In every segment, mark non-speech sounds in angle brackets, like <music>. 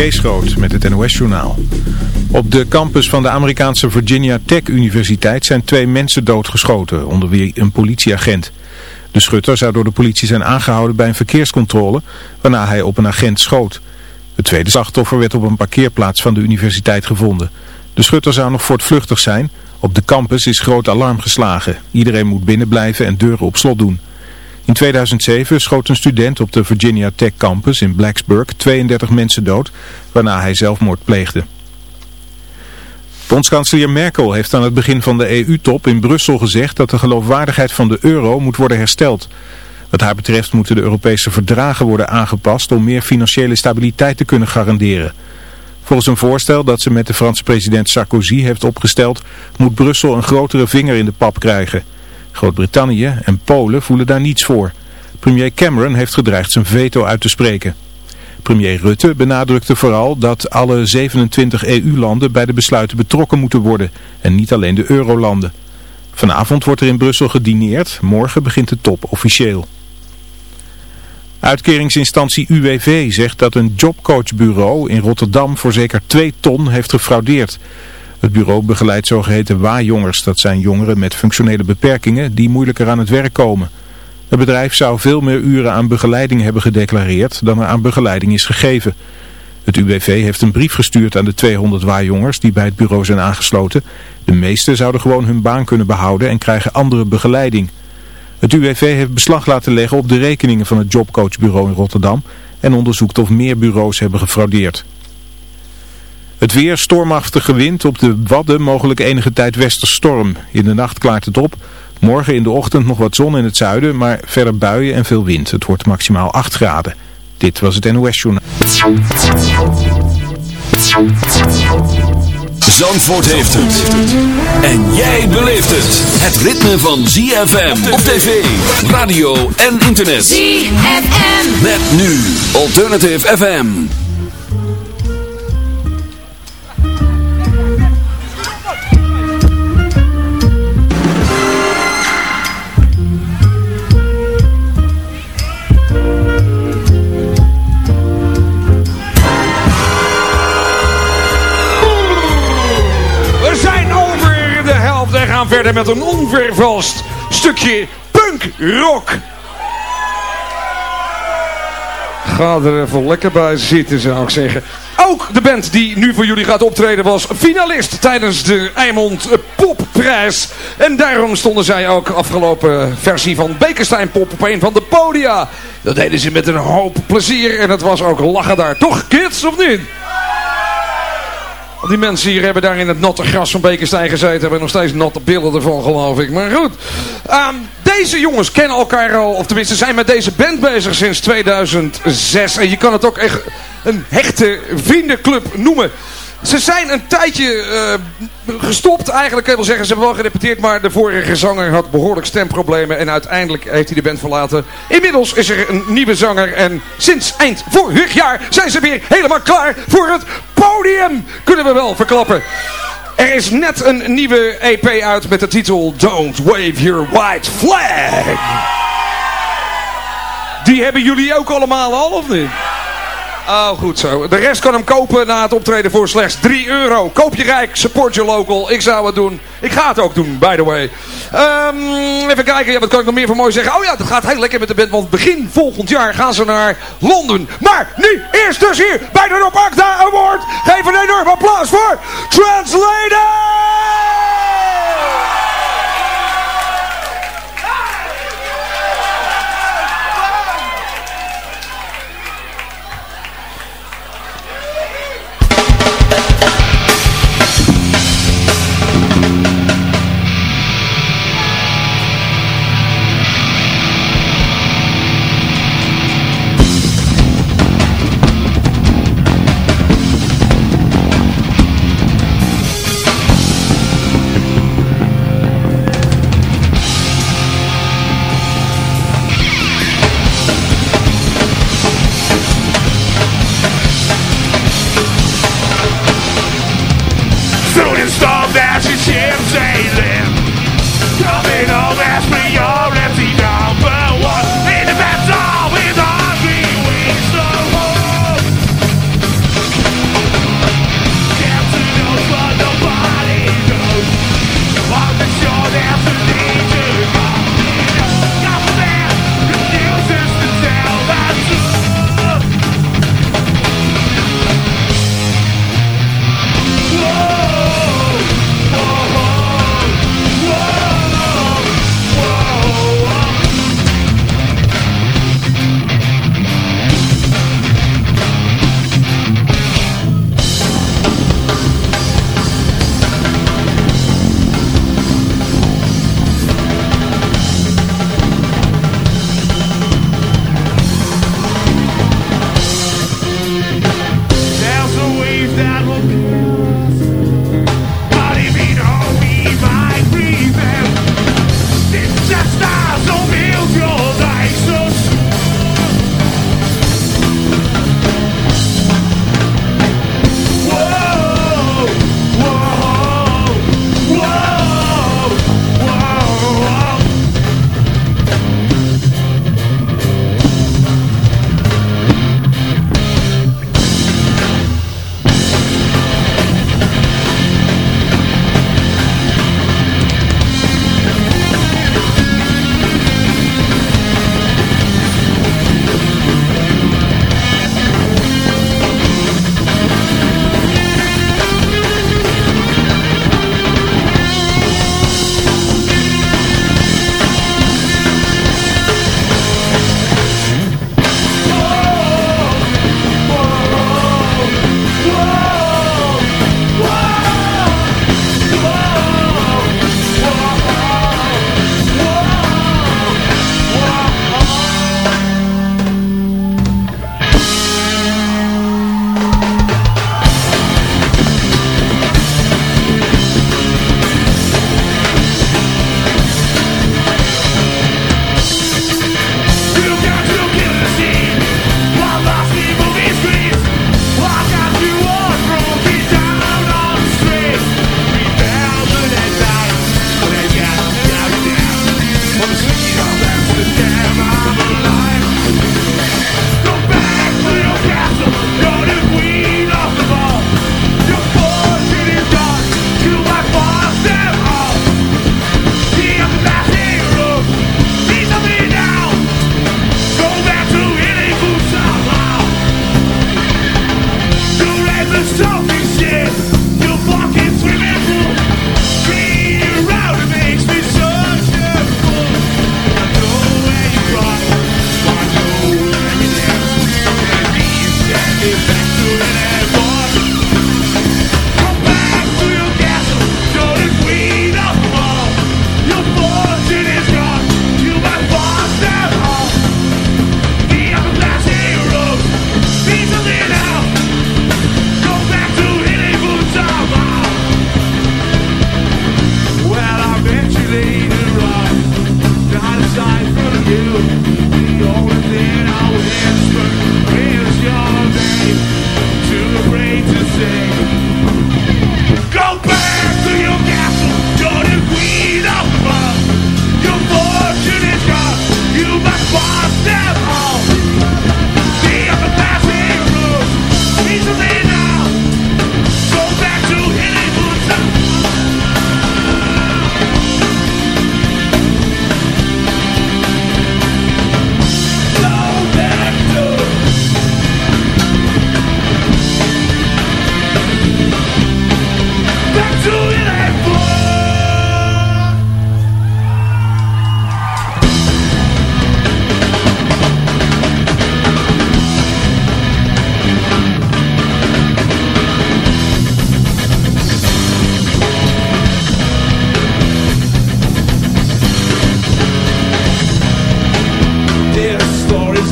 Kees Groot met het NOS-journaal. Op de campus van de Amerikaanse Virginia Tech Universiteit zijn twee mensen doodgeschoten, onder wie een politieagent. De schutter zou door de politie zijn aangehouden bij een verkeerscontrole, waarna hij op een agent schoot. Het tweede slachtoffer werd op een parkeerplaats van de universiteit gevonden. De schutter zou nog voortvluchtig zijn. Op de campus is groot alarm geslagen. Iedereen moet binnenblijven en deuren op slot doen. In 2007 schoot een student op de Virginia Tech campus in Blacksburg 32 mensen dood, waarna hij zelfmoord pleegde. Bondskanselier Merkel heeft aan het begin van de EU-top in Brussel gezegd dat de geloofwaardigheid van de euro moet worden hersteld. Wat haar betreft moeten de Europese verdragen worden aangepast om meer financiële stabiliteit te kunnen garanderen. Volgens een voorstel dat ze met de Franse president Sarkozy heeft opgesteld, moet Brussel een grotere vinger in de pap krijgen. Groot-Brittannië en Polen voelen daar niets voor. Premier Cameron heeft gedreigd zijn veto uit te spreken. Premier Rutte benadrukte vooral dat alle 27 EU-landen bij de besluiten betrokken moeten worden en niet alleen de eurolanden. Vanavond wordt er in Brussel gedineerd, morgen begint de top officieel. Uitkeringsinstantie UWV zegt dat een jobcoachbureau in Rotterdam voor zeker 2 ton heeft gefraudeerd. Het bureau begeleidt zogeheten waarjongers. Dat zijn jongeren met functionele beperkingen die moeilijker aan het werk komen. Het bedrijf zou veel meer uren aan begeleiding hebben gedeclareerd dan er aan begeleiding is gegeven. Het UWV heeft een brief gestuurd aan de 200 waarjongers die bij het bureau zijn aangesloten. De meeste zouden gewoon hun baan kunnen behouden en krijgen andere begeleiding. Het UWV heeft beslag laten leggen op de rekeningen van het jobcoachbureau in Rotterdam en onderzoekt of meer bureaus hebben gefraudeerd. Het weer, stormachtige wind, op de Wadden mogelijk enige tijd westerstorm. In de nacht klaart het op. Morgen in de ochtend nog wat zon in het zuiden, maar verder buien en veel wind. Het wordt maximaal 8 graden. Dit was het NOS Journaal. Zandvoort heeft het. En jij beleeft het. Het ritme van ZFM op tv, radio en internet. ZFM. Met nu Alternative FM. En met een onvervalst stukje punk rock. Ga er even lekker bij zitten zou ik zeggen. Ook de band die nu voor jullie gaat optreden was finalist tijdens de Eimond Popprijs. En daarom stonden zij ook afgelopen versie van Bekenstein Pop op een van de podia. Dat deden ze met een hoop plezier en het was ook lachen daar. Toch kids of niet? Die mensen hier hebben daar in het natte gras van Bekenstein gezeten. Hebben nog steeds natte billen ervan, geloof ik. Maar goed. Ehm, deze jongens kennen elkaar al. Of tenminste zijn met deze band bezig sinds 2006. En je kan het ook echt een hechte vriendenclub noemen. Ze zijn een tijdje eh, gestopt. Eigenlijk kan je wel zeggen, ze hebben wel gerepeteerd. Maar de vorige zanger had behoorlijk stemproblemen. En uiteindelijk heeft hij de band verlaten. Inmiddels is er een nieuwe zanger. En sinds eind vorig jaar zijn ze weer helemaal klaar voor het podium. Kunnen we wel verklappen. Er is net een nieuwe EP uit met de titel Don't Wave Your White Flag. Die hebben jullie ook allemaal al, of niet? Oh, goed zo. De rest kan hem kopen na het optreden voor slechts 3 euro. Koop je rijk, support je local. Ik zou het doen. Ik ga het ook doen, by the way. Ehm, even kijken, ja, wat kan ik nog meer van mooi zeggen? Oh ja, dat gaat heel lekker met de band, want begin volgend jaar gaan ze naar Londen. Maar nu, eerst dus hier, bij de Rob Award. Geef een enorm applaus voor Translator!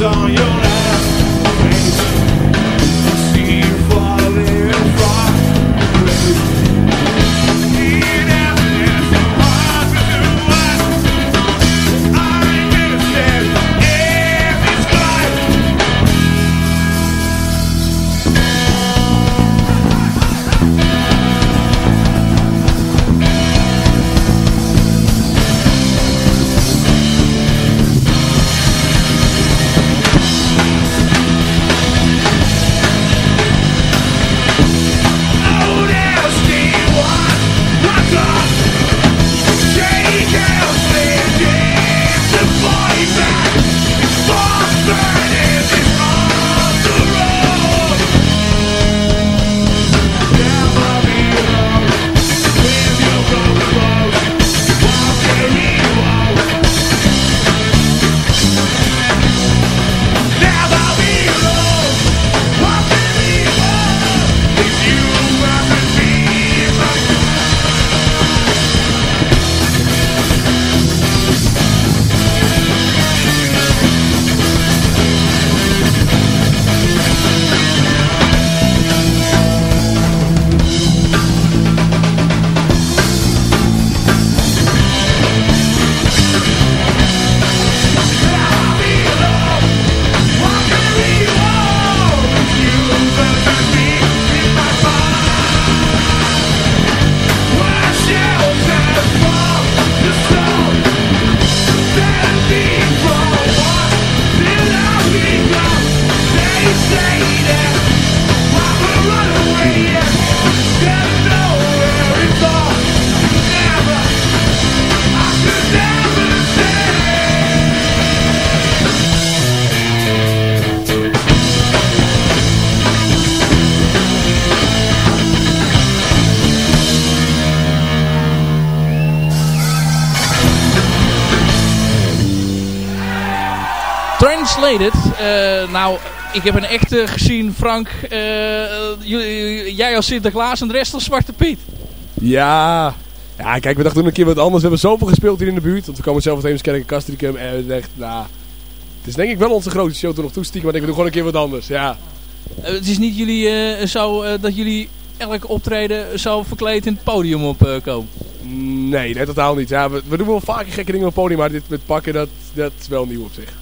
on your Translated. nou, ik heb een echte gezien, Frank. jij als Sinterklaas en de rest als Zwarte Piet. Ja, ja, kijk, we dachten een keer wat anders. We hebben zoveel gespeeld hier in de buurt. Want we komen zelf uit Heemskerk en Castricum. En we dachten, nou... Het is denk ik wel onze grootste show tot nog toe stiekem. Maar ik we doen gewoon een keer wat anders, ja. het is niet jullie zo dat jullie elk optreden zo verkleed in het podium opkomen? nee, nee, totaal niet. Ja, we, we, doen wel vaker gekke dingen op het podium. Maar dit met pakken, dat, dat is wel nieuw op zich.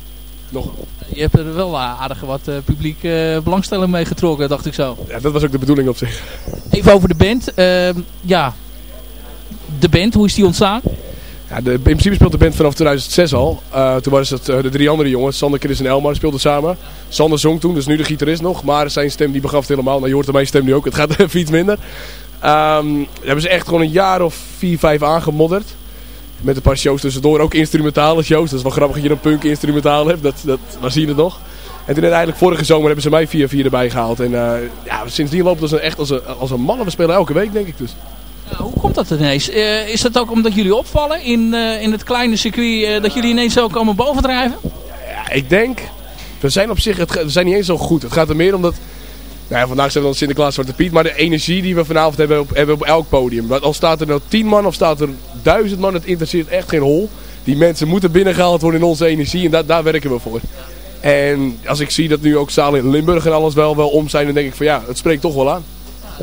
Nog. Je hebt er wel aardig wat uh, publiek uh, belangstelling mee getrokken, dacht ik zo. Ja, dat was ook de bedoeling op zich. Even over de band. Uh, ja, de band, hoe is die ontstaan? Ja, de, in principe speelt de band vanaf 2006 al. Uh, toen waren het de drie andere jongens, Sander, Chris en Elmar, speelden samen. Sander zong toen, dus nu de gitarist nog. Maar zijn stem die begaf het helemaal. Nou, je hoort mijn stem nu ook, het gaat <laughs> even iets minder. Um, hebben ze echt gewoon een jaar of vier, vijf aangemodderd. Met een paar shows tussendoor. Ook instrumentale shows. Dat is wel grappig dat je een punk instrumentaal hebt. Dat, dat, waar zie je het nog? En toen uiteindelijk vorige zomer hebben ze mij 4-4 erbij gehaald. En uh, ja, sindsdien loopt het echt als een, als een man. we spelen elke week denk ik dus. Hoe komt dat ineens? Uh, is dat ook omdat jullie opvallen in, uh, in het kleine circuit? dat jullie ineens zo komen bovendrijven? Ja, ik denk... We zijn op zich... Het, we zijn niet eens zo goed. Het gaat er meer om dat... Nou ja, vandaag zijn we dan Sinterklaas Zwarte Piet. Maar de energie die we vanavond hebben op, hebben op elk podium. Al staat er nou tien man of staat er duizend man. Het interesseert echt geen hol. Die mensen moeten binnengehaald worden in onze energie. En da daar werken we voor. En als ik zie dat nu ook zalen in Limburg en alles wel, wel om zijn. Dan denk ik van ja, het spreekt toch wel aan.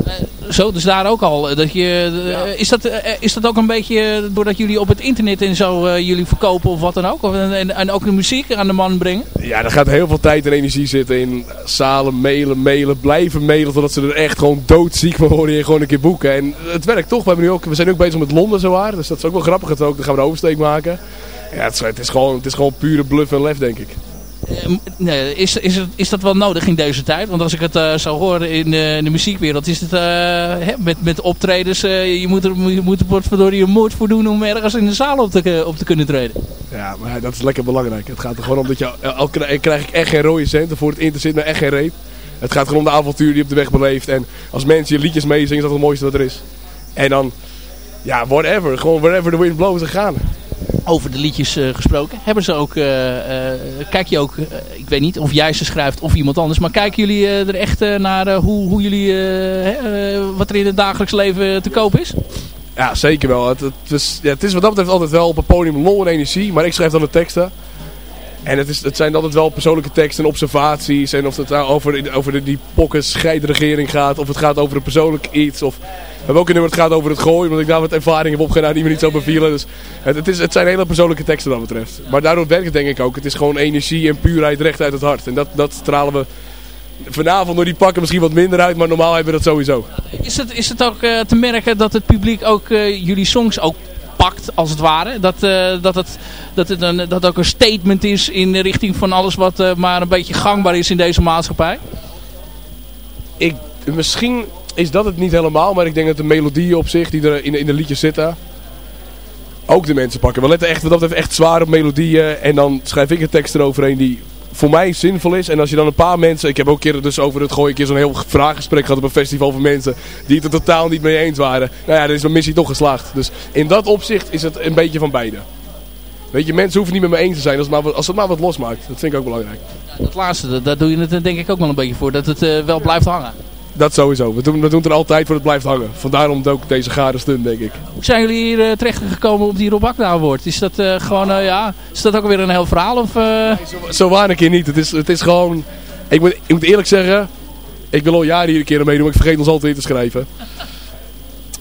Eh, zo, dus daar ook al. Eh, dat je, eh, is, dat, is dat ook een beetje doordat jullie op het internet en zo jullie verkopen of wat dan ook? Of, en, en ook de muziek aan de man brengen? Ja, er gaat heel veel tijd en energie zitten in zalen, mailen, mailen, blijven mailen. Totdat ze er echt gewoon doodziek van worden en gewoon een keer boeken. En het werkt toch. We, hebben nu ook, we zijn ook bezig met Londen zo waar. Dus dat is ook wel grappig. Het ook, dan gaan we een oversteek maken. Ja, het is, het is, gewoon, het is gewoon pure bluff en lef denk ik. Nee, is, is, is dat wel nodig in deze tijd? Want als ik het uh, zou horen in, uh, in, de muziekwereld, is het hè, met, met optredens, je moet er, je moet er je moed voor doen om ergens in de zaal op te, op te kunnen treden. Ja, maar dat is lekker belangrijk. Het gaat er gewoon om dat je, al krijg ik echt geen rode centen voor het internet, maar echt geen reet. Het gaat gewoon om de avontuur die op de weg beleeft. En als mensen je liedjes meezingen, is dat het mooiste wat er is. En dan, ja, whatever. Gewoon wherever the wind blows, gaan over de liedjes uh, gesproken. Hebben ze ook, uh, uh, kijk je ook, ik weet niet of jij ze schrijft of iemand anders, maar kijken jullie er echt naar hoe, hoe jullie, wat er in het dagelijks leven te koop is? Ja, zeker wel. Het, het, is, ja, het is wat dat betreft altijd wel op een podium lol en energie, maar ik schrijf dan de teksten. En het, is, het zijn altijd wel persoonlijke teksten en observaties. En of het nou over, over de, die pokken scheidregering gaat. Of het gaat over een persoonlijk iets. Of we hebben ook een nummer het gaat over het gooien. Omdat ik daar wat ervaring heb opgedaan die me niet zo bevielen. Dus het, het, is, het zijn hele persoonlijke teksten wat dat betreft. Maar daardoor werkt het denk ik ook. Het is gewoon energie en puurheid recht uit het hart. En dat, dat stralen we vanavond door die pakken misschien wat minder uit. Maar normaal hebben we dat sowieso. Is het, is het ook uh, te merken dat het publiek ook uh, jullie songs ook pakt, als het ware. Dat, uh, dat, het, dat het een, dat ook een statement is in de richting van alles wat uh, maar een beetje gangbaar is in deze maatschappij? Ik, misschien is dat het niet helemaal, maar ik denk dat de melodieën op zich die er in, in de liedjes zitten, ook de mensen pakken. We letten echt, dat echt zwaar op melodieën en dan schrijf ik een tekst eroverheen die voor mij zinvol is. En als je dan een paar mensen... Ik heb ook keer dus over het gooien een keer zo'n heel vraaggesprek gehad op een festival van mensen die het er totaal niet mee eens waren. Nou ja, dan is mijn missie toch geslaagd. Dus in dat opzicht is het een beetje van beide. Weet je, mensen hoeven niet met me eens te zijn als het maar, als het maar wat losmaakt. Dat vind ik ook belangrijk. Dat laatste, daar doe je het denk ik ook wel een beetje voor. Dat het uh, wel blijft hangen. Dat sowieso. We doen, we doen het er altijd voor het blijft hangen. Vandaar om ook deze gare stunt, denk ik. Hoe zijn jullie hier uh, terecht gekomen op die Rob Akda Is dat uh, gewoon, uh, ja, is dat ook weer een heel verhaal? Of, nee, zo, zo waar een keer niet. Het is, het is gewoon, ik moet, ik moet eerlijk zeggen, ik wil al jaren hier een keer mee doen, maar ik vergeet ons altijd in te schrijven.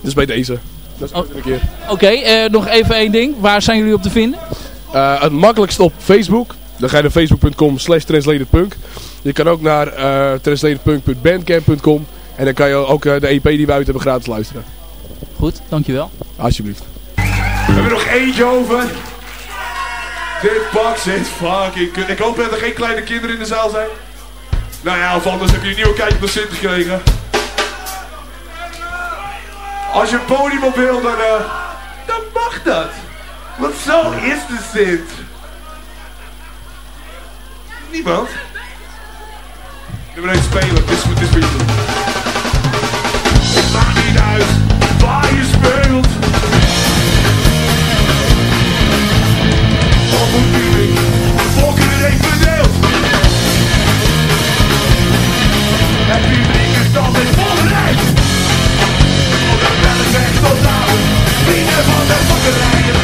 Dus bij deze. Dat is oh. een keer. Oké, okay, nog even één ding. Waar zijn jullie op te vinden? het makkelijkst op Facebook. Dan ga je naar facebook.com slash translatedpunk. Je kan ook naar uh, en dan kan je ook uh, de EP die we uit hebben gratis luisteren. Goed, dankjewel. Alsjeblieft. We hebben nog eentje over. Dit pak zit fucking kut. Ik hoop dat er geen kleine kinderen in de zaal zijn. Nou ja, of anders heb je een nieuwe kijk op de Sint gekregen. Als je een podium op wil, dan, uh, dan mag dat. Want zo is de Sint. Niemand? Er wil spelen, dit is met dit beetje. Het maakt niet uit waar je speelt. Op een publiek, volk in het even verdeeld. Het publiek is altijd volgereid. Op de bellen zegt tot nou, vrienden van de bakkerijen.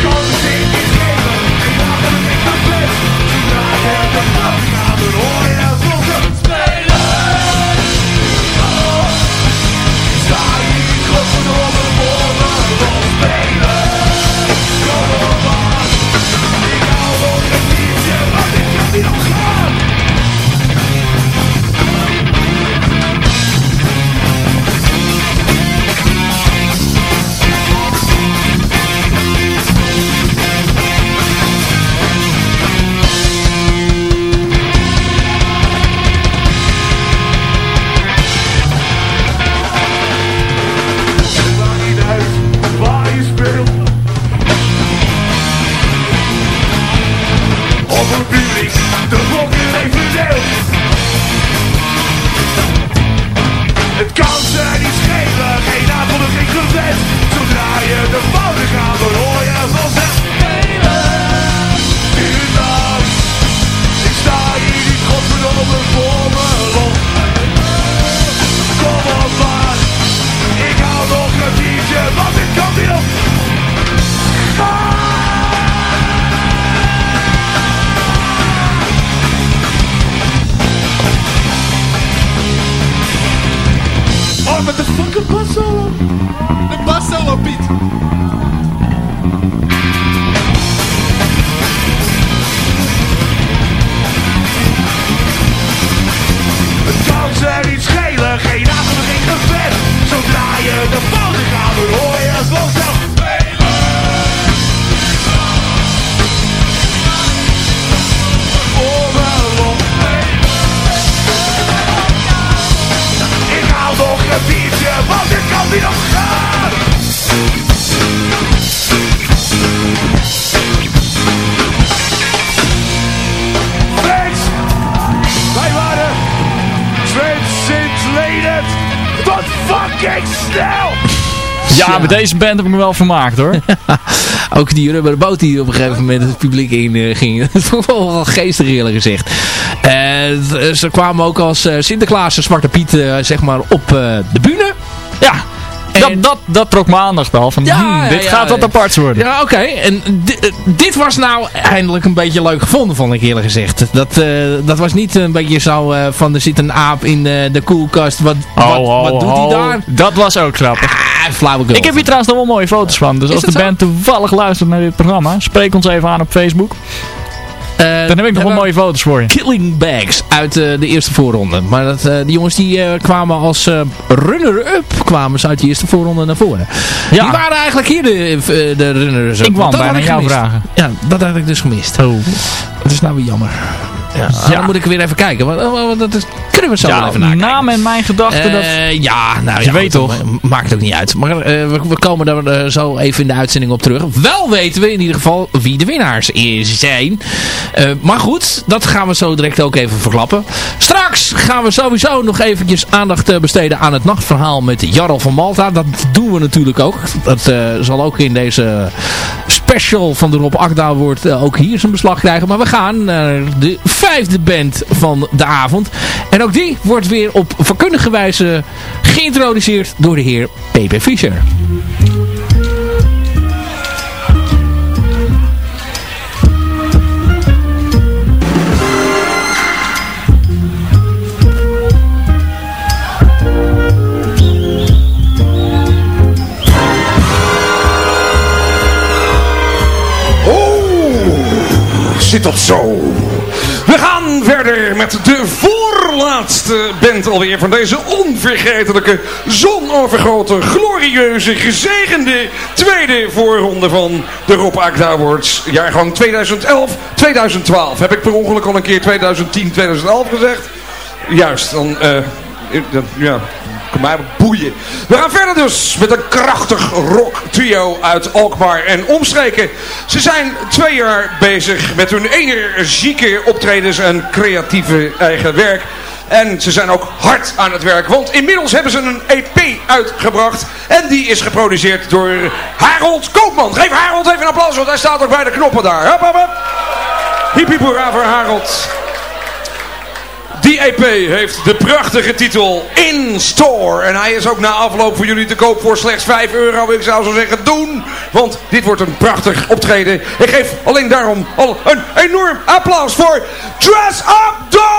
Ja, met deze band heb ik me wel vermaakt hoor. <laughs> Ook die rubberen boot die op een gegeven moment het publiek in eh, ging. <laughs> Dat vond ik wel geestig eerlijk gezegd. Eh, ze kwamen ook als eh, Sinterklaas en Zwarte Piet zeg maar op de bühne. Ja, dat, dat, dat trok mijn aandacht al. Van, Ja, hmm, ja, dit ja, gaat wat ja. aparts worden. Ja, oké. En eh, dit was nou eindelijk een beetje leuk gevonden, vond ik eerlijk gezegd. Dat, eh, dat was niet een beetje zo eh, van er zit een aap in eh, de koelkast. Wat, wat, wat doet hij daar? Dat was ook grappig. Ah, flauwekul. Ik heb hier trouwens nog wel mooie foto's van. Dus Is als de zo? band toevallig luistert naar dit programma, spreek ons even aan op Facebook. Eh, Dan heb ik nog wel mooie foto's voor je. Killing Bags uit eh, de eerste voorronde. Maar dat, eh, die jongens die kwamen als runner-up kwamen ze uit de eerste voorronde naar voren. Ja. Die waren eigenlijk hier de, de runners-up. Ik wou bijna jou vragen. Ja, dat had ik dus gemist. Oh. Dat is nou weer jammer. Ja, Ja. Dan moet ik weer even kijken. Want, want dat is, kunnen we zo wel Ja, even nakijken. naam en mijn gedachten. dat... Eh, ja, nou Je ja, weet toch? ma- Maakt ook niet uit. Maar eh, we, we komen daar eh, zo even in de uitzending op terug. Wel weten we in ieder geval wie de winnaars is- zijn. Eh, maar goed, dat gaan we zo direct ook even verklappen. Straks gaan we sowieso nog eventjes aandacht besteden aan het nachtverhaal met Jarl van Malta. Dat doen we natuurlijk ook. Dat eh, zal ook in deze special van de Rob Akda wordt ook hier zijn beslag krijgen. Maar we gaan naar de vijfde band van de avond. En ook die wordt weer op vakkundige wijze geïntroduceerd door de heer P.P. Fischer. Zit dat zo? We gaan verder met de voorlaatste band alweer van deze onvergetelijke, zonovergrote, glorieuze, gezegende tweede voorronde van de Akda Awards. Jaargang 2011-2012. Heb ik per ongeluk al een keer 2010-2011 gezegd? Juist, dan, eh, dan ja, mij boeien. We gaan verder dus met een krachtig rock trio uit Alkmaar en omstreken. Ze zijn twee jaar bezig met hun energieke optredens en creatieve eigen werk. En ze zijn ook hard aan het werk, want inmiddels hebben ze een EP uitgebracht. En die is geproduceerd door Harold Koopman. Geef Harold even een applaus, want hij staat ook bij de knoppen daar. Hup, hup, hup. Voor Harold. Die EP heeft de prachtige titel In Store. En hij is ook na afloop voor jullie te koop voor slechts 5 euro. Ik zou zo zeggen doen. Want dit wordt een prachtig optreden. Ik geef alleen daarom al een enorm applaus voor Dress Up Dolls!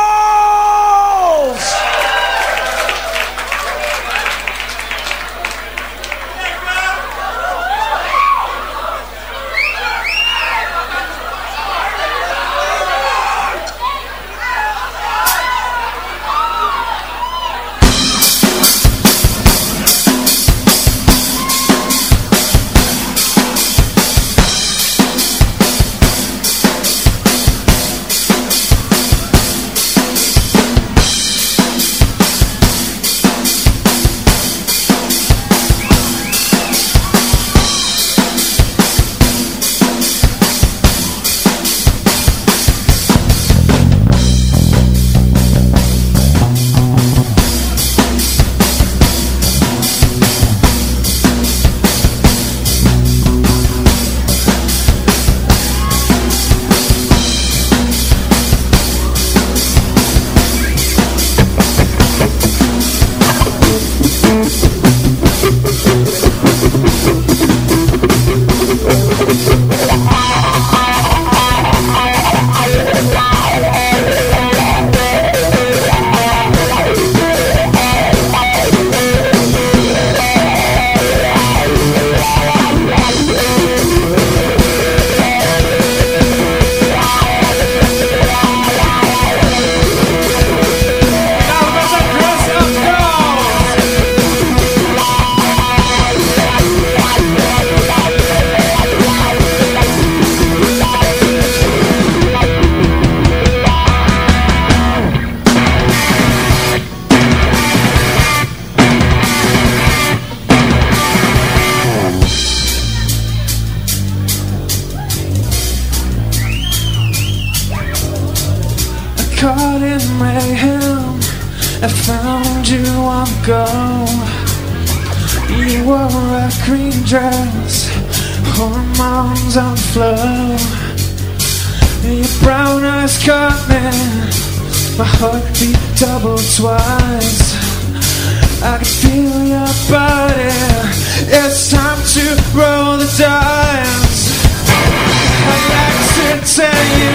Tell you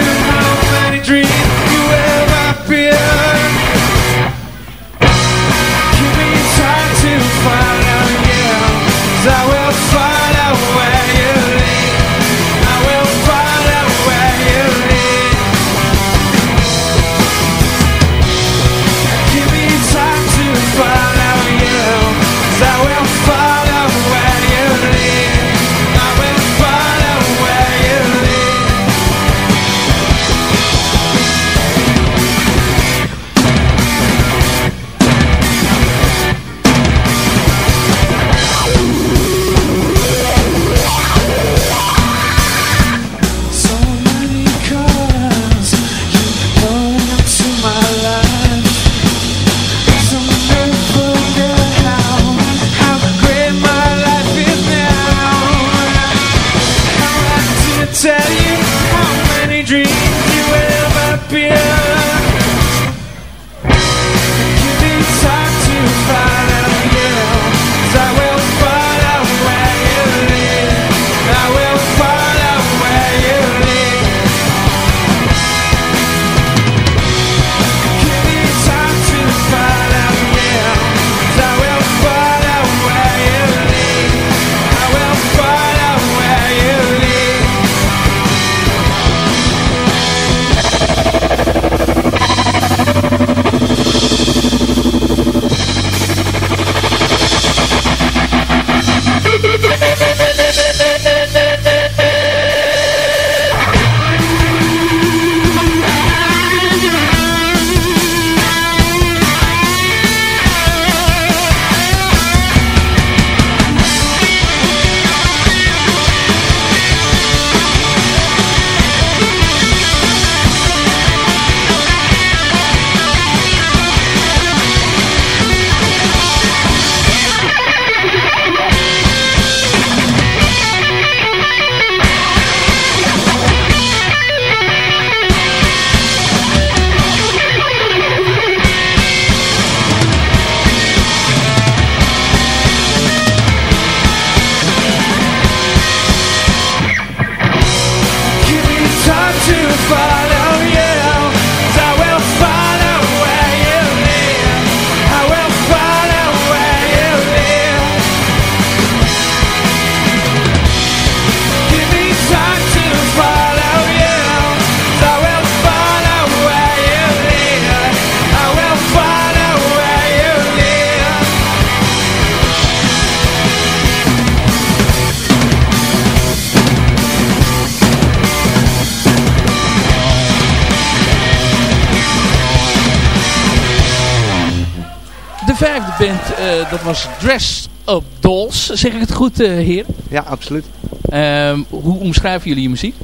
was Dress Up Dolls. Zeg ik het goed, eh heer? Ja, absoluut. Ehm, hoe omschrijven jullie je muziek?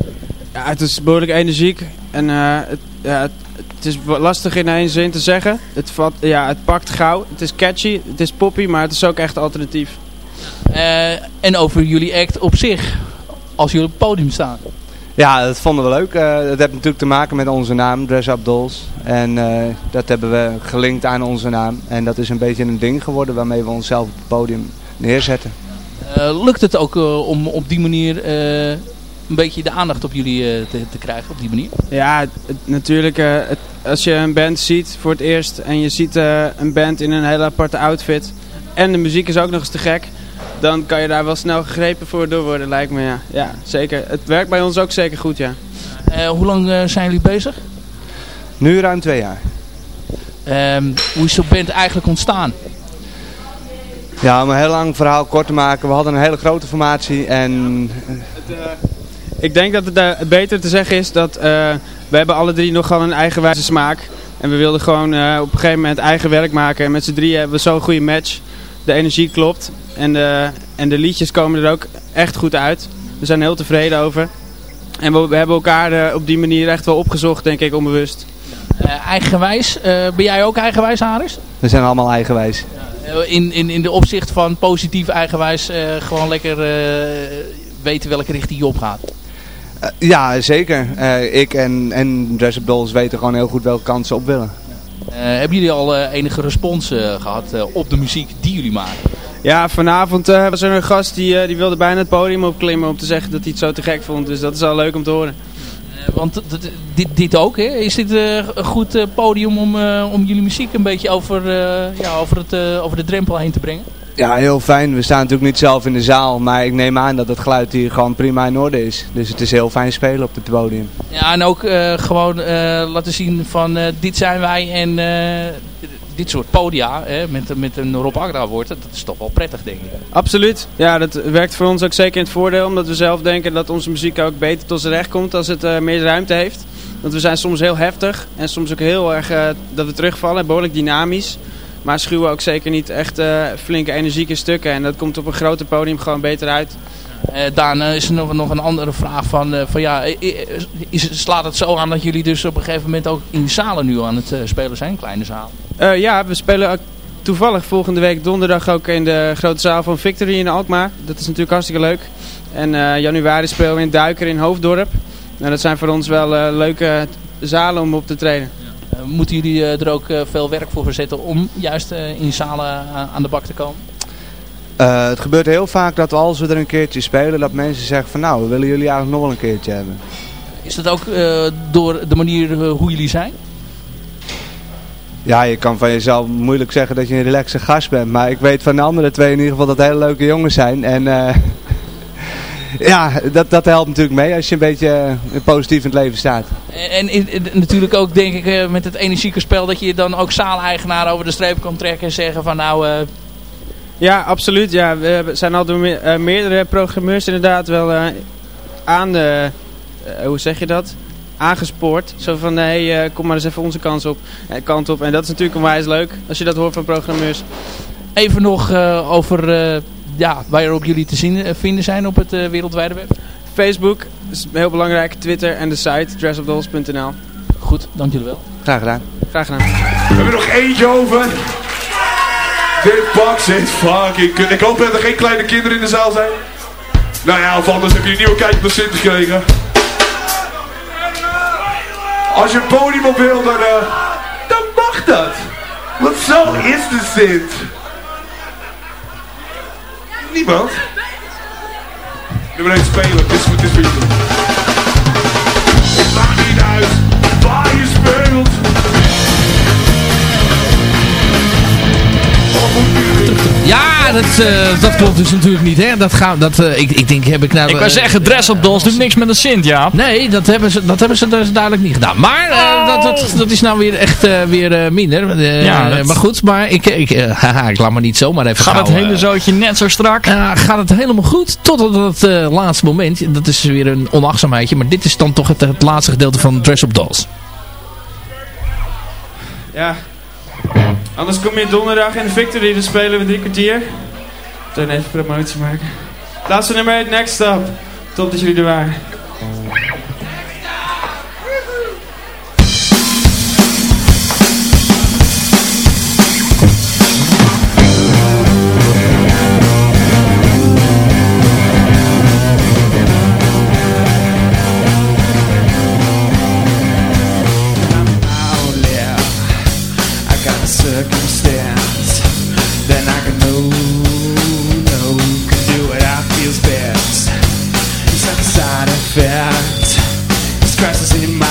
Ja, het is behoorlijk energiek en eh, het, ja, het, het is lastig in één zin te zeggen. Het, vat, ja, het pakt gauw, het is catchy, het is poppy, maar het is ook echt alternatief. Eh, en over jullie act op zich, als jullie op het podium staan. Ja, dat vonden we leuk. Eh, dat heeft natuurlijk te maken met onze naam, Dress Up Dolls. En eh, dat hebben we gelinkt aan onze naam. En dat is een beetje een ding geworden waarmee we onszelf op het podium neerzetten. Eh, lukt het ook eh, om op die manier eh, een beetje de aandacht op jullie eh, te, te krijgen? Op die manier? Ja, het- natuurlijk. eh, het- als je een band ziet voor het eerst en je ziet eh, een band in een hele aparte outfit en de muziek is ook nog eens te gek, dan kan je daar wel snel gegrepen voor door worden, lijkt me. Ja, ja zeker. Het werkt bij ons ook zeker goed, ja. Eh, hoe lang eh, zijn jullie bezig? Nu ruim twee jaar. Ehm, hoe is zo'n band eigenlijk ontstaan? Ja, om een heel lang verhaal kort te maken. We hadden een hele grote formatie en... Ik denk dat het eh, beter te zeggen is dat eh, we hebben alle drie nogal een eigenwijze smaak. En we wilden gewoon eh, op een gegeven moment eigen werk maken. En met z'n drieën hebben we zo'n goede match. De energie klopt. En de, en de liedjes komen er ook echt goed uit. We zijn er heel tevreden over. En we, we hebben elkaar eh, op die manier echt wel opgezocht, denk ik, onbewust. Eh, eigenwijs. Eh, ben jij ook eigenwijs, Haris? We zijn allemaal eigenwijs. Eh, in, in, in de opzicht van positief eigenwijs eh, gewoon lekker eh, weten welke richting je op gaat. Eh, ja, zeker. Eh, ik en, en Dress Up Dolls weten gewoon heel goed welke kansen op willen. Eh, hebben jullie al eh, enige respons eh, gehad eh, op de muziek die jullie maken? Ja, vanavond was er een gast die, die wilde bijna het podium opklimmen om te zeggen dat hij het zo te gek vond. Dus dat is al leuk om te horen. Want dit, dit ook, hè? is dit een goed podium om, om jullie muziek een beetje over, ja, over, het, over de drempel heen te brengen? Ja, heel fijn. We staan natuurlijk niet zelf in de zaal, maar ik neem aan dat het geluid hier gewoon prima in orde is. Dus het is heel fijn spelen op het podium. Ja, en ook eh, gewoon eh, laten zien van eh, dit zijn wij en eh, dit soort podia hè, met, met een Rob Agda woord, dat is toch wel prettig denk ik. Absoluut. Ja, dat werkt voor ons ook zeker in het voordeel, omdat we zelf denken dat onze muziek ook beter tot zijn recht komt als het eh, meer ruimte heeft. Want we zijn soms heel heftig en soms ook heel erg dat we terugvallen, behoorlijk dynamisch. Maar schuwen ook zeker niet echt eh, flinke energieke stukken en dat komt op een groter podium gewoon beter uit. Eh Daan, eh, is er nog, nog een andere vraag van, van ja, is, slaat het zo aan dat jullie dus op een gegeven moment ook in zalen nu aan het spelen zijn, kleine zalen? Ja, we spelen ook toevallig volgende week donderdag ook in de grote zaal van Victory in Alkmaar. Dat is natuurlijk hartstikke leuk. En januari spelen we in Duiker in Hoofddorp. En dat zijn voor ons wel leuke zalen om op te treden. Eh, moeten jullie eh, er ook eh, veel werk voor verzetten om juist eh, in zalen eh, aan de bak te komen? Eh, het gebeurt heel vaak dat als we er een keertje spelen, dat mensen zeggen van nou, we willen jullie eigenlijk nog wel een keertje hebben. Is dat ook eh, door de manier eh, hoe jullie zijn? Ja, je kan van jezelf moeilijk zeggen dat je een relaxe gast bent. Maar ik weet van de andere twee in ieder geval dat hele leuke jongens zijn. En eh, ja, dat, dat helpt natuurlijk mee als je een beetje eh, positief in het leven staat. En, en, en natuurlijk ook denk ik eh, met het energieke spel dat je dan ook zaaleigenaar over de streep kan trekken en zeggen van nou... eh, Ja, absoluut. Ja, we zijn al door me- meerdere programmeurs inderdaad wel eh, aan de, hoe zeg je dat? Aangespoord. Zo van, hey, kom maar eens even onze kans op, kant op. En dat is natuurlijk onwijs leuk als je dat hoort van programmeurs. Even nog eh, over uh, ja, waarop jullie te zien, uh, vinden zijn op het uh, wereldwijde web. Facebook is heel belangrijk. Twitter en de site dressupdolls.nl. Goed, dank jullie wel. Graag gedaan. Graag gedaan. We hebben nog eentje over. Dit pak zit fucking kut. Ik hoop dat er geen kleine kinderen in de zaal zijn. Nou ja, of anders heb je een nieuwe kijk op de Sint gekregen. Als je een podium op wil, dan, uh, dan mag dat. Want zo is de Sint. Niemand? Nummer 1 spelen, het is, het is voor. Dat, uh, dat klopt dus natuurlijk niet. Hè? Dat gaan, dat, uh, ik, ik denk, heb ik nou... Ik wou zeggen, dress op dolls doet niks met een Sint, ja. Nee, dat hebben ze, dat hebben ze dus duidelijk niet gedaan. Maar uh, dat, dat, dat is nou weer echt weer minder. ja, dat... Maar goed, maar ik, ik, haha, ik laat me niet zomaar even Gaat gauw, het hele zootje net zo strak? gaat het helemaal goed, tot het laatste moment. Dat is weer een onachtzaamheidje. Maar dit is dan toch het, het laatste gedeelte van Dress Up Dolls. Ja, Anders kom je donderdag in de Victory, dan spelen we drie kwartier. Dan even promotie maken. Laatste nummer 1, Next Stop. Top dat jullie er waren. Crisis in my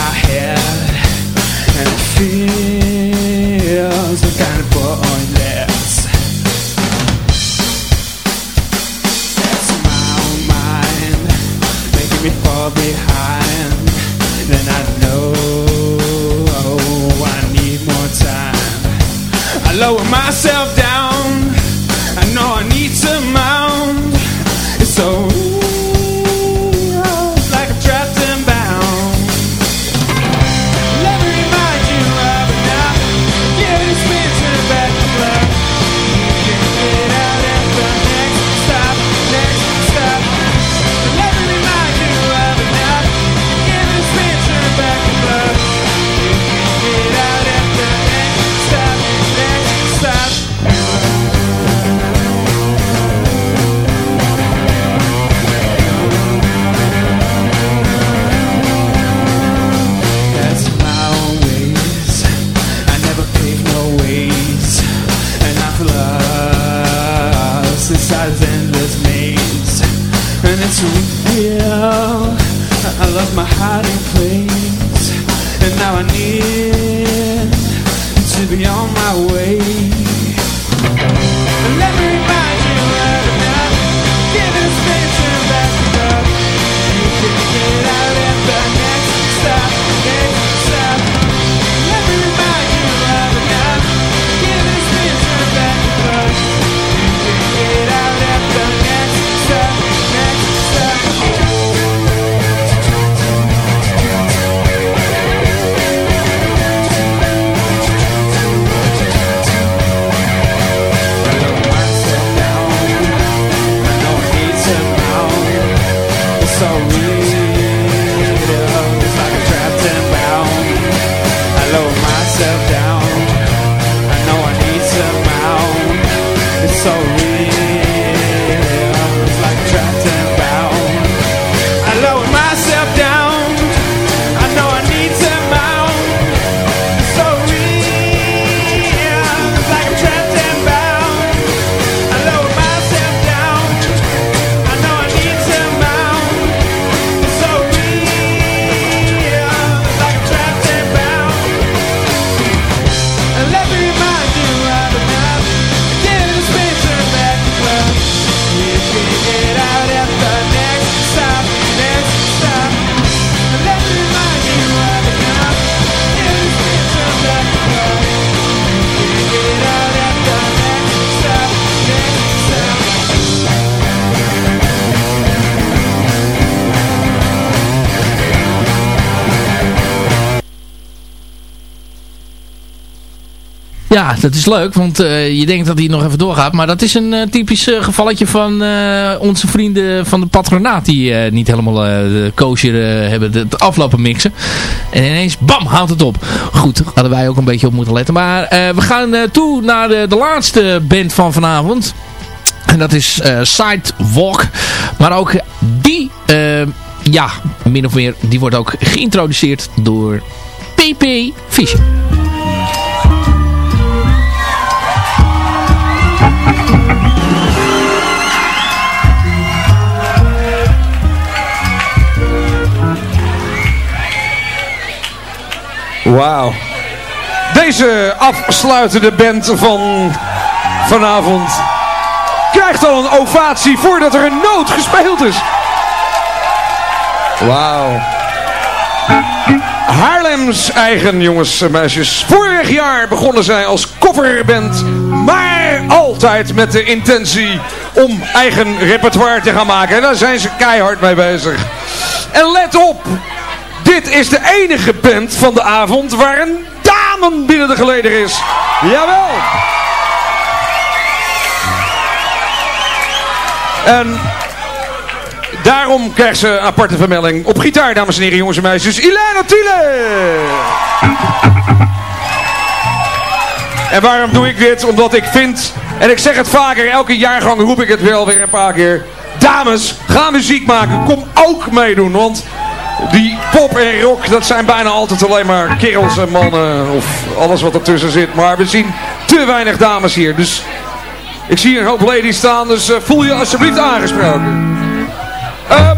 Ja, dat is leuk, want eh, je denkt dat hij nog even doorgaat. Maar dat is een eh, typisch eh, gevalletje van onze vrienden van de patronaat. Die niet helemaal de kosher hebben het aflopen mixen. En ineens, bam, houdt het op. Goed, hadden wij ook een beetje op moeten letten. Maar we gaan toe naar de, laatste band van vanavond. En dat is Sidewalk. Maar ook die, ja, min of meer, die wordt ook geïntroduceerd door PP Fischer. Wauw. Deze afsluitende band van vanavond krijgt al een ovatie voordat er een noot gespeeld is. Wauw. Haarlems eigen jongens en meisjes. Vorig jaar begonnen zij als coverband, maar altijd met de intentie om eigen repertoire te gaan maken. En daar zijn ze keihard mee bezig. En let op, dit is de enige band van de avond waar een dame binnen de geleder is. Jawel. En daarom krijgt ze een aparte vermelding. Op gitaar, dames en heren, jongens en meisjes. Ilana Thiele. En waarom doe ik dit? Omdat ik vind, en ik zeg het vaker, elke jaargang roep ik het wel weer een paar keer. Dames, ga muziek maken. Kom ook meedoen, want die pop en rock, dat zijn bijna altijd alleen maar kerels en mannen. Of alles wat ertussen zit. Maar we zien te weinig dames hier. Dus ik zie een hoop ladies staan, dus eh, voel je alsjeblieft aangesproken. Ehm,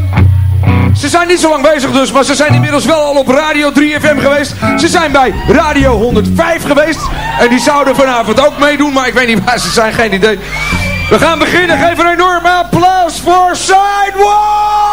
ze zijn niet zo lang bezig dus, maar ze zijn inmiddels wel al op Radio 3FM geweest. Ze zijn bij Radio 105 geweest. En die zouden vanavond ook meedoen, maar ik weet niet waar ze zijn, geen idee. We gaan beginnen, geef een enorm applaus voor Sidewalk!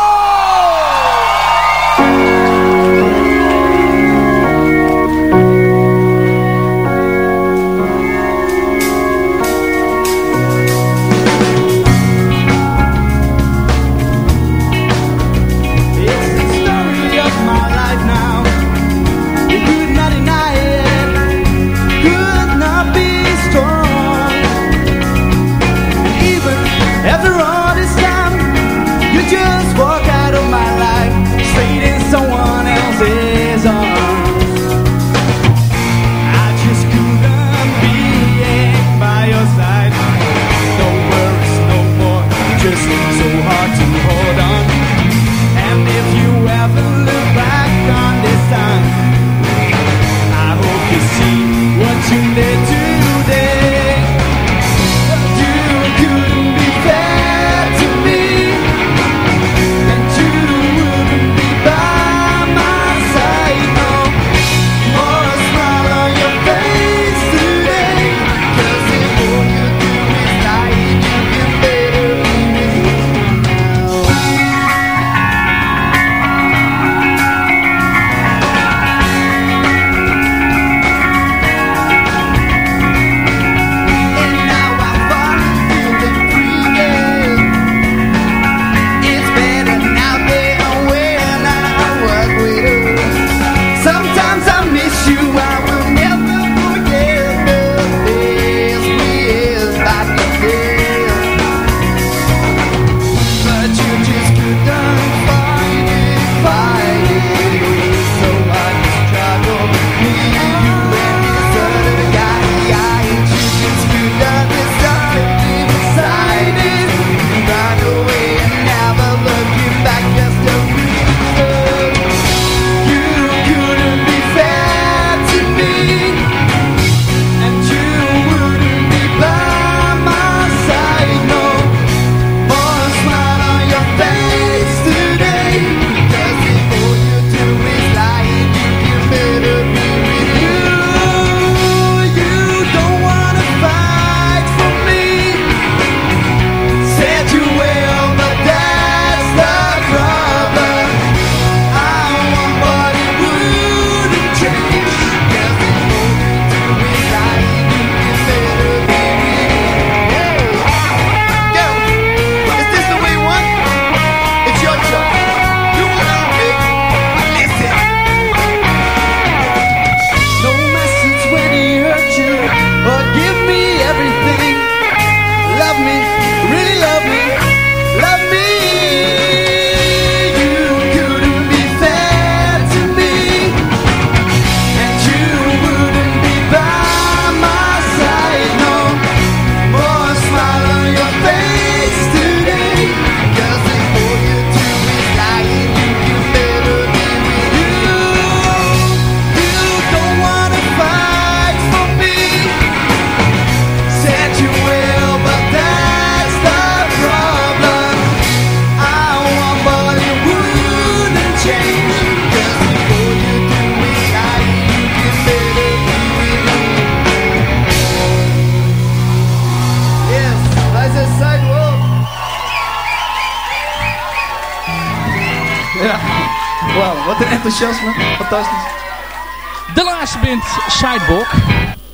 Sidewalk.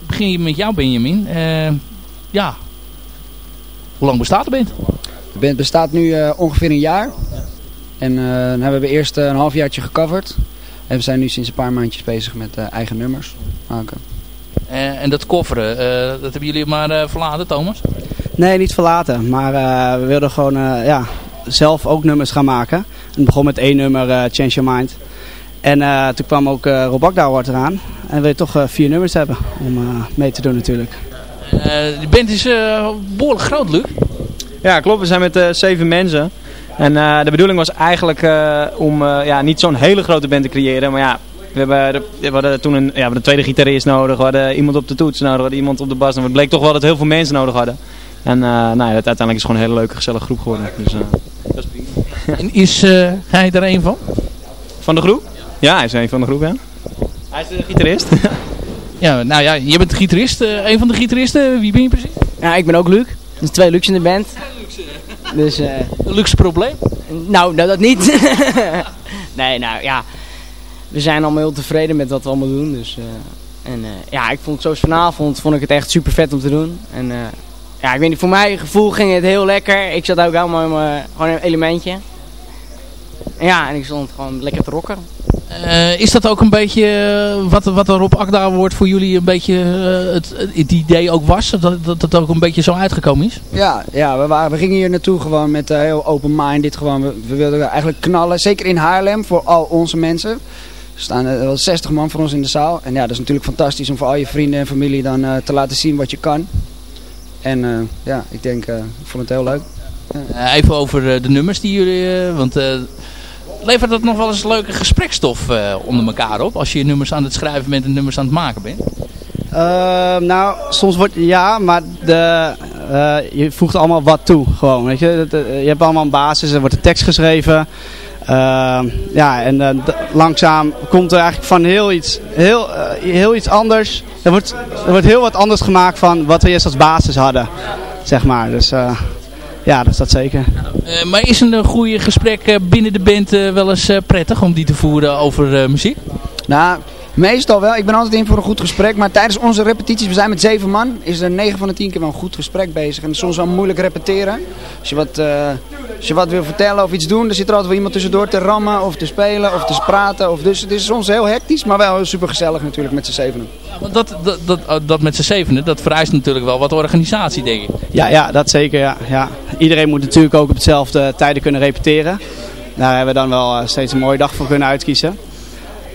Begin je met jou, Benjamin. Eh, ja. Hoe lang bestaat de band? De band bestaat nu eh, ongeveer een jaar. En eh, dan hebben we eerst een halfjaartje gecoverd. En we zijn nu sinds een paar maandjes bezig met eh, eigen nummers maken. En dat kofferen, eh, dat hebben jullie maar eh, verlaten, Thomas? Nee, niet verlaten. Maar eh, we wilden gewoon eh, ja, zelf ook nummers gaan maken. Het begon met één nummer, eh, Change Your Mind. En eh, toen kwam ook uh, Rob eraan. En wil je toch eh, vier nummers hebben om eh, mee te doen natuurlijk. Eh, de band is eh, behoorlijk groot, Luc. Ja, klopt. We zijn met eh, zeven mensen. En eh, de bedoeling was eigenlijk eh, om eh, ja, niet zo'n hele grote band te creëren. Maar ja, we, hebben, we hadden toen een, ja, we hadden een tweede gitarist nodig. We hadden iemand op de toets nodig. We hadden iemand op de bas. En het bleek toch wel dat we heel veel mensen nodig hadden. En eh, nou, ja, uiteindelijk is het gewoon een hele leuke, gezellige groep geworden. Dus, eh, dat is prima. En is eh, hij er een van? Van de groep? Ja, hij is een van de groep, ja. Hij is de gitarist. <laughs> Ja, nou ja, je bent de gitarist. eh, een van de gitaristen. Wie ben je precies? Ja, ik ben ook Luc. Er zijn twee Lucs in de band. Dus, eh Een luxe probleem? Nou, nou dat niet. <laughs> nee, nou ja. We zijn allemaal heel tevreden met wat we allemaal doen. Dus, eh, en eh, ja, ik vond het zoals vanavond vond ik het echt super vet om te doen. En eh, ja, ik weet niet, voor mijn gevoel ging het heel lekker. Ik zat ook helemaal in mijn, gewoon een elementje. En ja, en ik stond gewoon lekker te rocken. Eh, is dat ook een beetje eh, wat, wat er op Akda wordt voor jullie een beetje eh, het, het idee ook was? Dat, dat dat ook een beetje zo uitgekomen is? Ja, ja we, waren, we gingen hier naartoe gewoon met eh, heel open mind. Dit gewoon, we, we wilden eigenlijk knallen. Zeker in Haarlem voor al onze mensen. Er staan eh, wel 60 man voor ons in de zaal. En ja, dat is natuurlijk fantastisch om voor al je vrienden en familie dan te laten zien wat je kan. En ja, ik denk, ik vond het heel leuk. Even over de nummers die jullie... want levert dat nog wel eens leuke gesprekstof eh, onder elkaar op? Als je nummers aan het schrijven bent en nummers aan het maken bent? Ehm, nou, soms wordt ja, maar de, eh, je voegt allemaal wat toe. Gewoon, weet je? Eh, je hebt allemaal een basis, er wordt een tekst geschreven. Ehm, ja, en langzaam komt er eigenlijk van heel iets, heel, heel iets anders. Er wordt, er wordt heel wat anders gemaakt van wat we eerst als basis hadden. Zeg maar. Dus ja, dat is dat zeker. Eh, maar is een eh, goede gesprek eh, binnen de band wel eens prettig om die te voeren over muziek? Nou, meestal wel. Ik ben altijd in voor een goed gesprek. Maar tijdens onze repetities, we zijn met zeven man, is er 9 van de 10 keer wel een goed gesprek bezig. En soms wel moeilijk repeteren. Als je wat, eh, als je wat wil vertellen of iets doen, dan zit er altijd wel iemand tussendoor te rammen of te spelen of te praten. Of dus het is soms heel hectisch, maar wel super gezellig natuurlijk met z'n zevenen. Want dat, dat, dat, eh, dat met z'n zevenen, dat vereist natuurlijk wel wat organisatie, denk ik. Ja, ja, dat zeker. Ja, ja. Iedereen moet natuurlijk ook op hetzelfde tijden kunnen repeteren. Daar hebben we dan wel eh, steeds een mooie dag voor kunnen uitkiezen.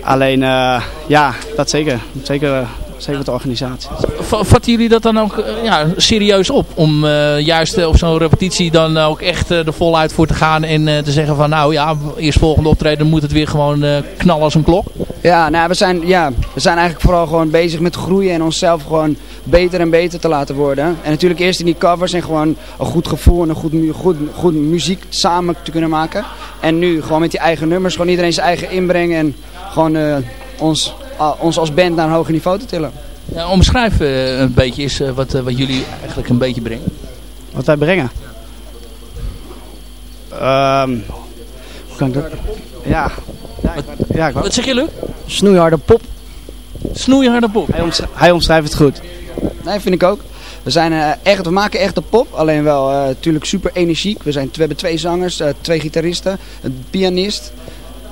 Alleen, eh, ja, dat zeker. Zeker, eh, zeker met de organisatie. Va- Vatten jullie dat dan ook eh, ja, serieus op? Om eh, juist eh, op zo'n repetitie dan ook echt eh, er voluit voor te gaan en eh, te zeggen van nou ja, eerst volgende optreden moet het weer gewoon eh, knallen als een klok? Ja, nou, we, zijn, ja, we zijn eigenlijk vooral gewoon bezig met groeien en onszelf gewoon beter en beter te laten worden. En natuurlijk eerst in die covers en gewoon een goed gevoel en een goed, mu- goed, goed muziek samen te kunnen maken. En nu gewoon met die eigen nummers, gewoon iedereen zijn eigen inbreng en gewoon eh, ons, ons als band naar een hoger niveau te tillen. Ja, omschrijf eh, een beetje eens eh, wat, eh, wat jullie eigenlijk een beetje brengen. Wat wij brengen? Ehm, hoe kan ik dat? Ja. Ja, ik, ja, ik Wat zeg je, Luc? Snoeiharde pop. Snoeiharde pop. Hij, hij omschrijft het goed. Nee, vind ik ook. We, zijn, eh, echt, we maken echt de pop, alleen wel eh, natuurlijk super energiek. We, zijn, we hebben twee zangers, eh, twee gitaristen, een pianist.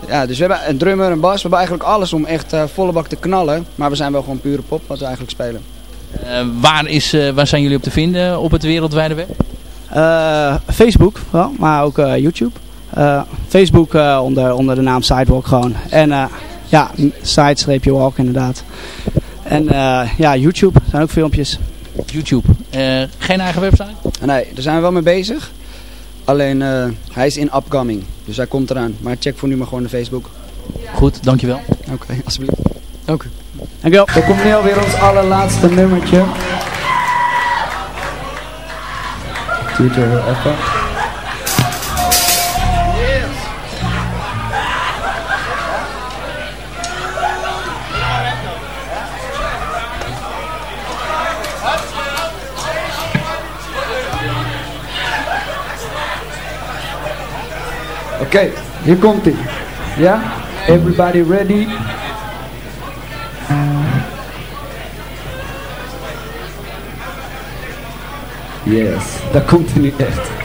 Ja, dus we hebben een drummer, een bas. We hebben eigenlijk alles om echt eh, volle bak te knallen. Maar we zijn wel gewoon pure pop wat we eigenlijk spelen. Eh, waar, is, eh, waar zijn jullie op te vinden op het wereldwijde web? Eh, Facebook vooral, maar ook eh, YouTube. Eh, Facebook eh, onder, onder de naam Sidewalk gewoon. En eh, ja, side-walk inderdaad. En eh, ja, YouTube zijn ook filmpjes. YouTube. Eh, geen eigen website? Nee, daar zijn we wel mee bezig. Alleen eh, hij is in upcoming, dus hij komt eraan. Maar check voor nu maar gewoon de Facebook. Goed, dankjewel. Oké, alsjeblieft. Oké. Dankjewel. Dan komt nu alweer ons allerlaatste nummertje. Duurt er heel even. Oké, hier komt hij. Ja? Everybody ready? Yes, dat komt er nu echt.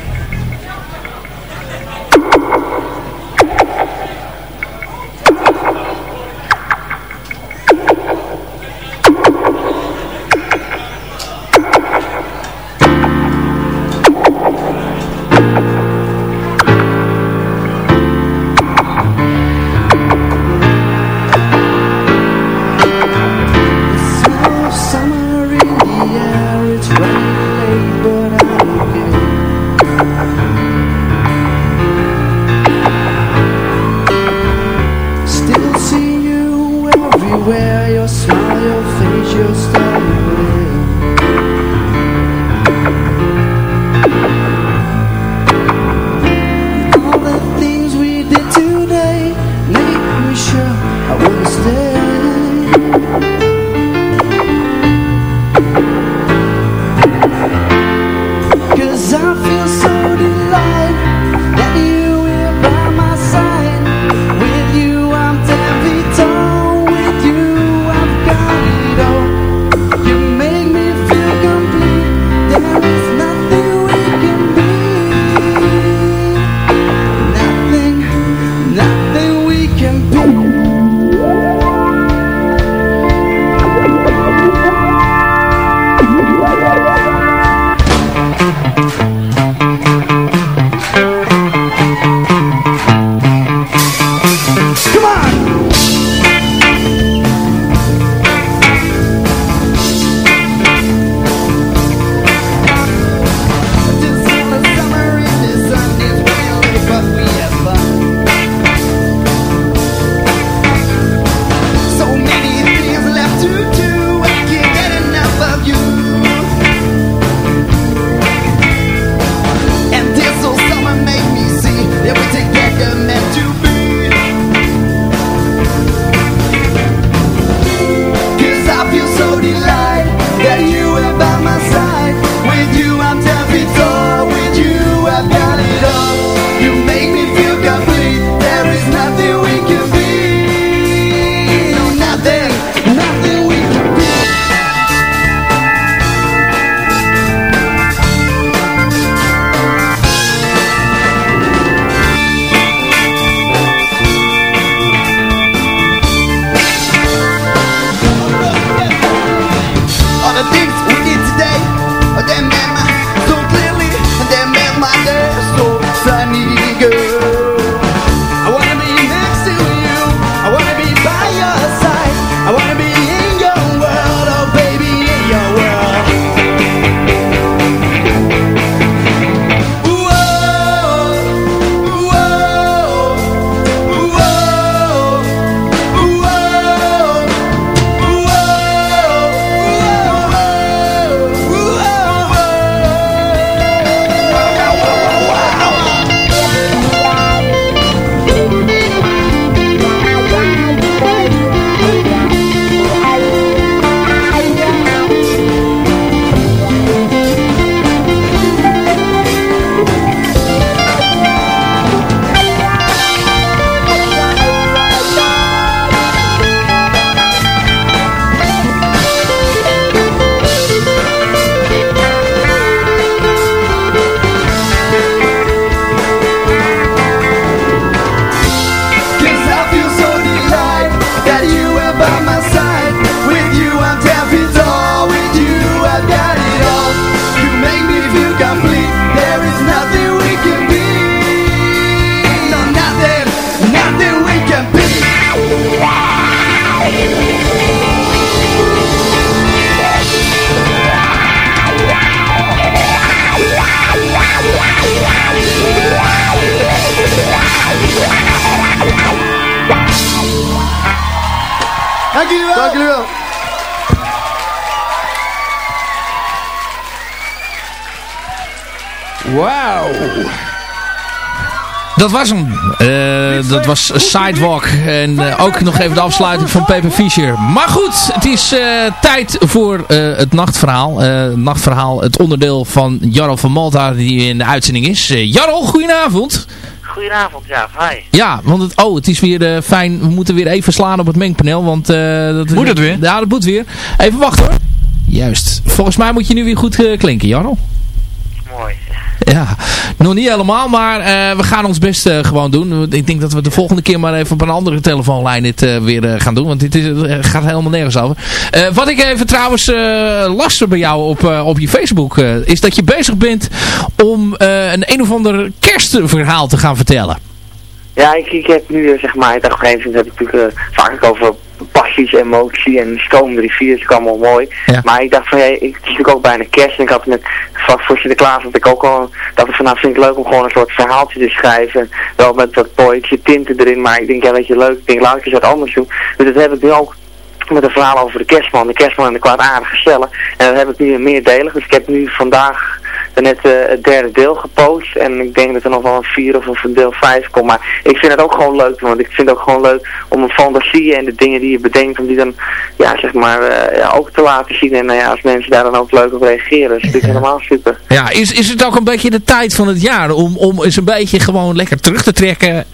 Was hem. Eh, dat was Sidewalk. En eh, ook nog even de afsluiting van Paper Fisher. Maar goed, het is eh, tijd voor eh, het nachtverhaal. Eh, het nachtverhaal, het onderdeel van Jarl van Malta die in de uitzending is. Eh, Jarl, goedenavond. goedenavond, ja, hi. Ja, want het, oh, het is weer eh, fijn. We moeten weer even slaan op het mengpaneel. Want, eh, dat, Moet het weer? Ja, dat moet weer. Even wachten hoor. Juist. Volgens mij moet je nu weer goed klinken, Jarno. Mooi. Ja, nog niet helemaal, maar eh, we gaan ons best eh, gewoon doen. Ik denk dat we de volgende keer maar even op een andere telefoonlijn dit eh, weer gaan doen. Want dit is, gaat helemaal nergens over. Wat ik even trouwens lastig bij jou op, op je Facebook is dat je bezig bent om een een of ander kerstverhaal te gaan vertellen. Ja, ik, ik heb nu, zeg maar, ik dacht op een heb ik natuurlijk vaak over passies, emotie en stromende rivier, dat is allemaal mooi. Ja. Maar ik dacht van, ja, ik, het is natuurlijk ook bijna kerst en ik had met, vlak voor Sinterklaas had ik ook al, dacht ik van, nou vind ik leuk om gewoon een soort verhaaltje te schrijven. Wel met wat poëtische tinten erin, maar ik denk, ja weet je, leuk, ik denk, laat ik eens wat anders doen. Dus dat heb ik nu ook met een verhaal over de kerstman, de kerstman en de kwaadaardige cellen. En dat heb ik nu meerdelig, dus ik heb nu vandaag net uh, het derde deel gepost. En ik denk dat er nog wel een vier of een deel vijf komt. Maar ik vind het ook gewoon leuk, want ik vind het ook gewoon leuk om een fantasie en de dingen die je bedenkt, om die dan, ja, zeg maar, uh, ja, ook te laten zien. En uh, ja, als mensen daar dan ook leuk op reageren, dat is natuurlijk helemaal super. Ja, is, is het ook een beetje de tijd van het jaar om, om eens een beetje gewoon lekker terug te trekken?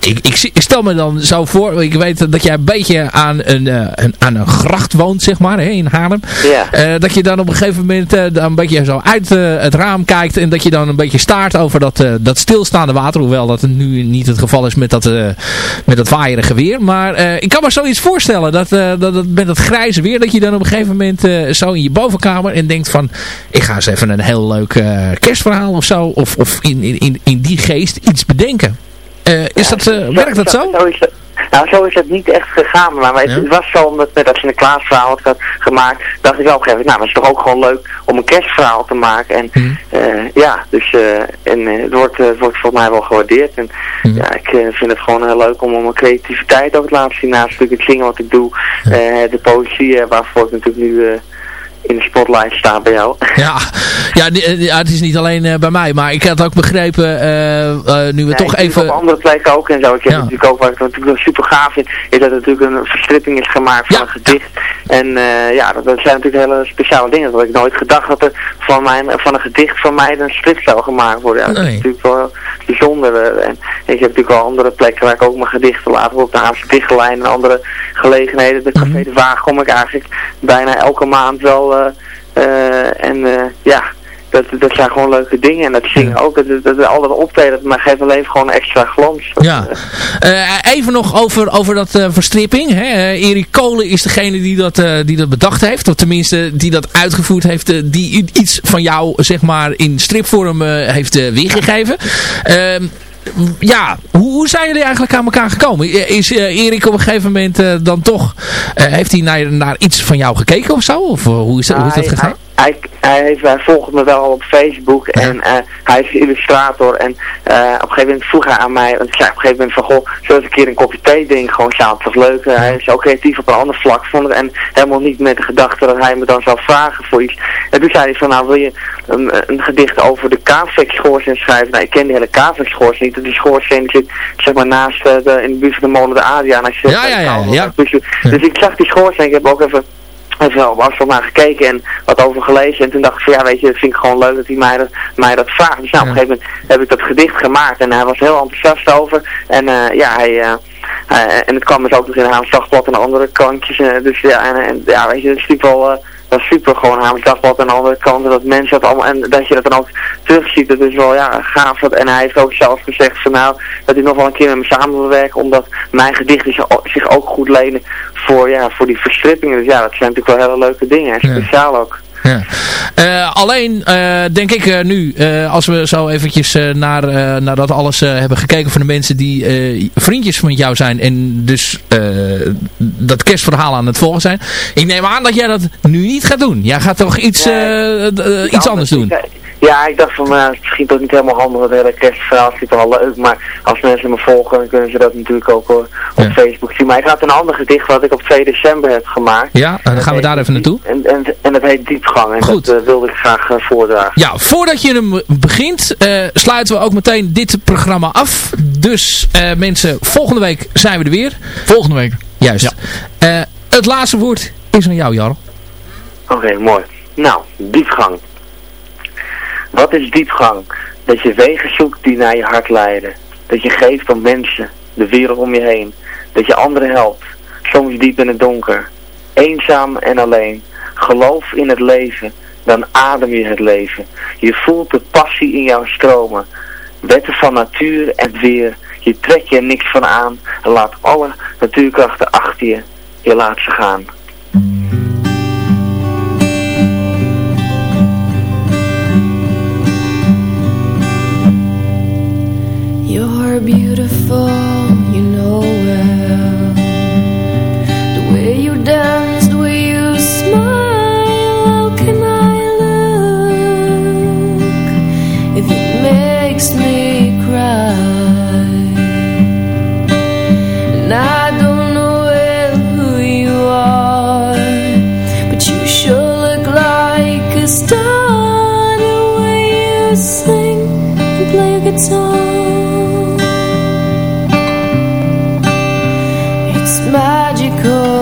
ik, ik, ik, stel me dan zo voor, ik weet dat jij een beetje aan een, een aan een gracht woont, zeg maar, hè, in Haarlem. Ja. dat je dan op een gegeven moment dan een beetje zo uit het raam kijkt en dat je dan een beetje staart over dat, uh, dat stilstaande water. Hoewel dat nu niet het geval is met dat, uh, met dat waaierige weer. Maar ik kan me zoiets voorstellen dat, dat, dat met dat grijze weer dat je dan op een gegeven moment zo in je bovenkamer en denkt van ik ga eens even een heel leuk kerstverhaal of zo. Of, of in, in, in die geest iets bedenken. is dat, werkt dat zo? zo. Nou, zo is het niet echt gegaan. Maar het, ja. was zo, omdat met dat Sinterklaasverhaal had gemaakt, dacht ik wel op een gegeven moment, nou, het is toch ook gewoon leuk om een kerstverhaal te maken. En mm. uh, ja, dus uh, en, uh, het, wordt, het wordt volgens mij wel gewaardeerd. En mm. ja, ik vind het gewoon heel leuk om, om mijn creativiteit ook te laten zien. Naast natuurlijk het zingen wat ik doe, de poëzie, waarvoor ik natuurlijk nu in de spotlight staan bij jou. <laughs> Ja, ja, ja het is niet alleen uh, bij mij, maar ik had ook begrepen, uh, uh, nu we ja, toch even... op andere plekken ook en zo. Ik heb ja. natuurlijk ook, wat ik natuurlijk super gaaf vind, is dat er natuurlijk een verstripping is gemaakt van een gedicht. En ja, dat, dat, zijn natuurlijk hele speciale dingen. Dat ik nooit gedacht dat er van, mijn, van een gedicht van mij een strip zou gemaakt worden. Ja, dat nee. is natuurlijk wel bijzonder. En ik heb natuurlijk wel andere plekken waar ik ook mijn gedichten laat op de Haamse Dichtlijn en andere gelegenheden. De Café -hmm. de Waag kom ik eigenlijk bijna elke maand wel uh, en uh, ja, dat, dat zijn gewoon leuke dingen. En dat zingen ook, dat, dat, dat al dat optreden, maar geeft alleen gewoon extra glans. Ja. Uh, even nog over, over dat uh, verstripping. Hè? Uh, Erik Kolen is degene die dat, die dat bedacht heeft. Of tenminste, die dat uitgevoerd heeft. die iets van jou, zeg maar, in stripvorm heeft weergegeven. Ja, hoe, hoe, zijn jullie eigenlijk aan elkaar gekomen? Is uh, Erik op een gegeven moment uh, dan toch, uh, heeft hij naar, naar iets van jou gekeken of zo? Of hoe is dat, hoe is dat gegaan? Hij, hij, heeft, hij volgt me wel op Facebook en hij is illustrator en op een gegeven moment vroeg hij aan mij, want ik zei op een gegeven moment van goh, zullen we een keer een kopje thee drinken, gewoon samen, was leuk. Hij is ook creatief op een ander vlak vond en helemaal niet met de gedachte dat hij me dan zou vragen voor iets. En toen zei hij van nou wil je een, een gedicht over de Kaafvek-schoorsteen schrijven? Nou ik ken die hele Kaafvek-schoorsteen niet, die schoorsteen die zit zeg maar naast de, in de buurt van de molen de ja, ja, ja, ja. Dus, dus ik zag die schoorsteen, ik heb ook even even op afstand naar gekeken en wat over gelezen. En toen dacht ik van ja, weet je, dat vind ik gewoon leuk dat hij mij dat, mij dat vraagt. Dus nou, op een gegeven moment heb ik dat gedicht gemaakt en hij was heel enthousiast over. En uh, ja, hij... Uh, uh, en het kwam dus ook nog in Haams Dagblad en andere kantjes. dus ja, en, en, ja, weet je, dat is natuurlijk wel... dat is super gewoon Haams Dagblad en andere kanten. Dat mensen dat allemaal... En dat je dat dan ook terugziet. Dat is wel, ja, gaaf. En hij heeft ook zelf gezegd van nou... Dat hij nog wel een keer met me samen wil werken. Omdat mijn gedichten zich ook goed lenen voor, ja, voor die verstrippingen. Dus ja, dat zijn natuurlijk wel hele leuke dingen. En speciaal ook. Ja. Uh, alleen uh, denk ik uh, nu, als we zo eventjes naar, naar dat alles hebben gekeken van de mensen die vriendjes van jou zijn en dus dat kerstverhaal aan het volgen zijn. Ik neem aan dat jij dat nu niet gaat doen. Jij gaat toch iets, iets anders doen. Ja, ik dacht van, nou, het misschien toch niet helemaal handig, het hele kerstverhaal is wel leuk, maar als mensen me volgen, dan kunnen ze dat natuurlijk ook op ja. Facebook zien. Maar ik had een ander gedicht wat ik op 2 december heb gemaakt. Ja, dan gaan we daar even naartoe. En, en, en dat heet Diepgang, en Goed. dat uh, wilde ik graag uh, voordragen. Ja, voordat je hem begint, uh, sluiten we ook meteen dit programma af. Dus mensen, volgende week zijn we er weer. Volgende week. Juist. Ja. het laatste woord is aan jou, Jarl. Oké, okay, mooi. Nou, diepgang. Wat is diepgang? Dat je wegen zoekt die naar je hart leiden. Dat je geeft om mensen, de wereld om je heen. Dat je anderen helpt, soms diep in het donker. Eenzaam en alleen. Geloof in het leven, dan adem je het leven. Je voelt de passie in jouw stromen. Wetten van natuur en weer. Je trekt je niks van aan en laat alle natuurkrachten achter je. Je laat ze gaan. You're beautiful, you know well. The way you dance, the way you smile, how can I look if it makes me cry? Magical